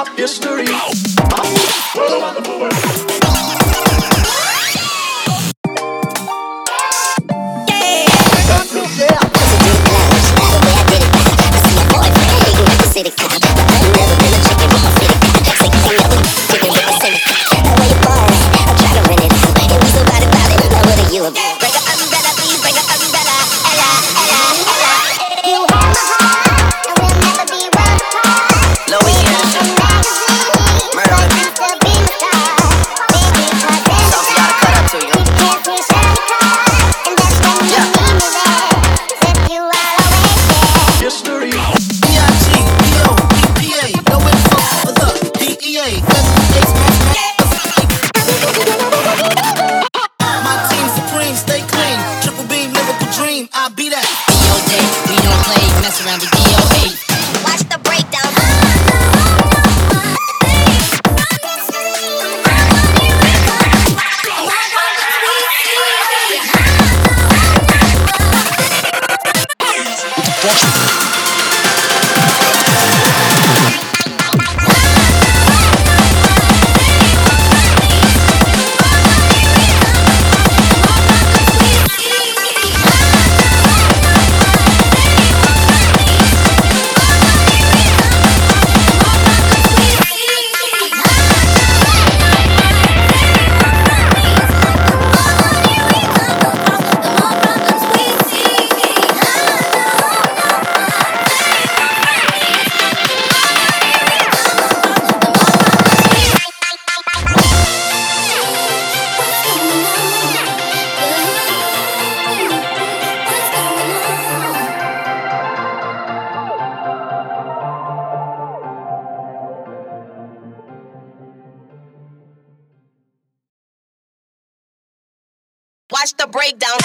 of history. History. Dream. Be that. DOJ, we don't play, mess around with DOA. Watch the breakdown. Watch the breakdown.